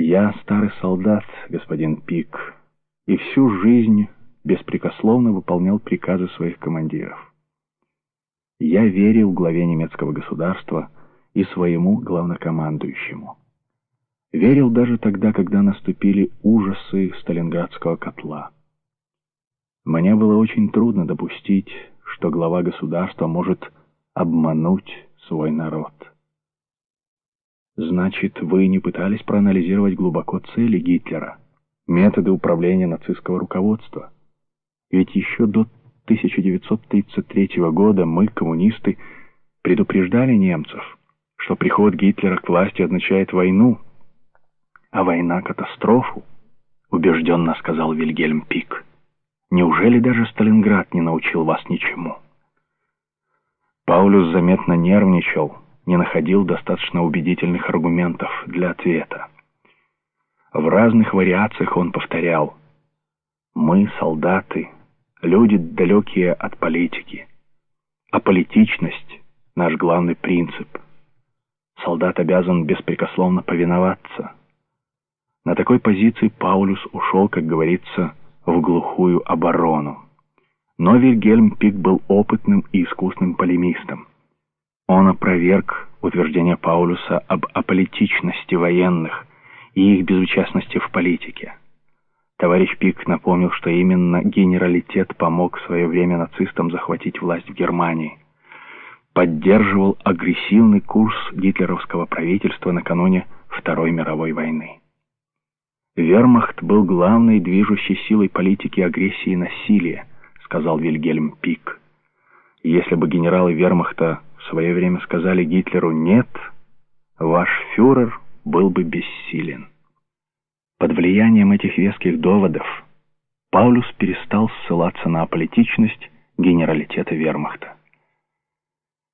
Я старый солдат, господин Пик, и всю жизнь беспрекословно выполнял приказы своих командиров. Я верил главе немецкого государства и своему главнокомандующему. Верил даже тогда, когда наступили ужасы Сталинградского котла. Мне было очень трудно допустить, что глава государства может обмануть свой народ. Значит, вы не пытались проанализировать глубоко цели Гитлера, методы управления нацистского руководства? Ведь еще до 1933 года мы, коммунисты, предупреждали немцев, что приход Гитлера к власти означает войну, а война — катастрофу, убежденно сказал Вильгельм Пик. Неужели даже Сталинград не научил вас ничему? Паулюс заметно нервничал, не находил достаточно убедительных аргументов для ответа. В разных вариациях он повторял «Мы, солдаты, люди, далекие от политики, а политичность — наш главный принцип. Солдат обязан беспрекословно повиноваться». На такой позиции Паулюс ушел, как говорится, в глухую оборону. Но Вильгельм Пик был опытным и искусным полемистом. Он опроверг утверждение Паулюса об аполитичности военных и их безучастности в политике. Товарищ Пик напомнил, что именно генералитет помог в свое время нацистам захватить власть в Германии. Поддерживал агрессивный курс гитлеровского правительства накануне Второй мировой войны. Вермахт был главной движущей силой политики агрессии и насилия, сказал Вильгельм Пик. Если бы генералы вермахта в свое время сказали Гитлеру «нет», ваш фюрер был бы бессилен. Под влиянием этих веских доводов Паулюс перестал ссылаться на аполитичность генералитета вермахта.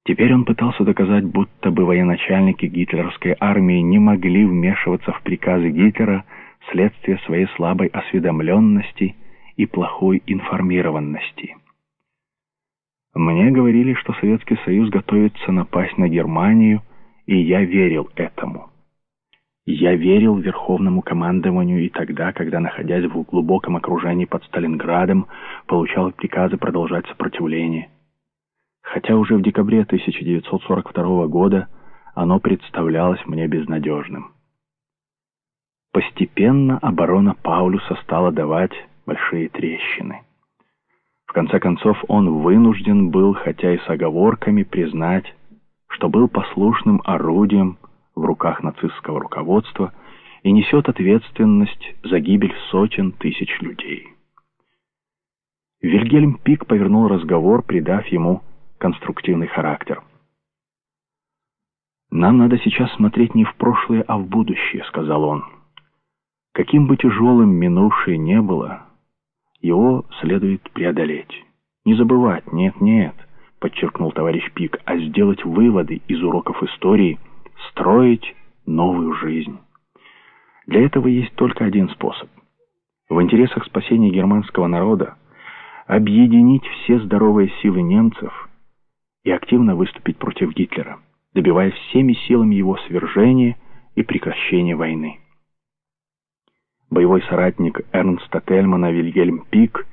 Теперь он пытался доказать, будто бы военачальники гитлеровской армии не могли вмешиваться в приказы Гитлера вследствие своей слабой осведомленности и плохой информированности. Мне говорили, что Советский Союз готовится напасть на Германию, и я верил этому. Я верил Верховному командованию и тогда, когда, находясь в глубоком окружении под Сталинградом, получал приказы продолжать сопротивление. Хотя уже в декабре 1942 года оно представлялось мне безнадежным. Постепенно оборона Паулюса стала давать большие трещины. Конце концов, он вынужден был, хотя и с оговорками, признать, что был послушным орудием в руках нацистского руководства и несет ответственность за гибель сотен тысяч людей. Вильгельм Пик повернул разговор, придав ему конструктивный характер. «Нам надо сейчас смотреть не в прошлое, а в будущее», — сказал он. «Каким бы тяжелым минувшее не было, его следует преодолеть. Не забывать, нет-нет, подчеркнул товарищ Пик, а сделать выводы из уроков истории, строить новую жизнь. Для этого есть только один способ. В интересах спасения германского народа объединить все здоровые силы немцев и активно выступить против Гитлера, добиваясь всеми силами его свержения и прекращения войны боевой соратник Эрнста Тельмана Вильгельм Пик,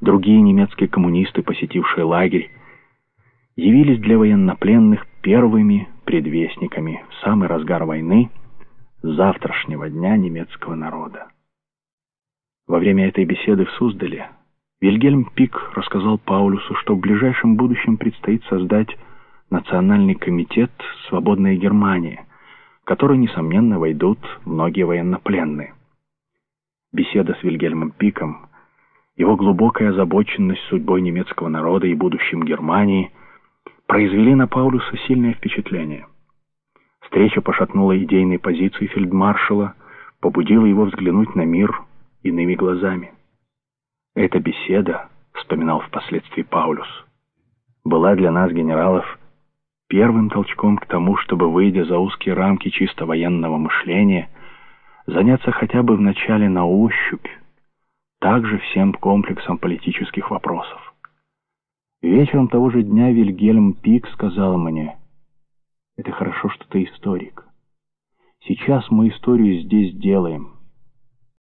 другие немецкие коммунисты, посетившие лагерь, явились для военнопленных первыми предвестниками в самый разгар войны завтрашнего дня немецкого народа. Во время этой беседы в Суздале Вильгельм Пик рассказал Паулюсу, что в ближайшем будущем предстоит создать Национальный комитет «Свободная Германия», в который, несомненно, войдут многие военнопленные беседа с Вильгельмом Пиком, его глубокая озабоченность судьбой немецкого народа и будущим Германии произвели на Паулюса сильное впечатление. Встреча пошатнула идейные позиции фельдмаршала, побудила его взглянуть на мир иными глазами. Эта беседа, вспоминал впоследствии Паулюс, была для нас, генералов, первым толчком к тому, чтобы, выйдя за узкие рамки чисто военного мышления, заняться хотя бы вначале на ощупь, также всем комплексом политических вопросов. Вечером того же дня Вильгельм Пик сказал мне, «Это хорошо, что ты историк. Сейчас мы историю здесь делаем.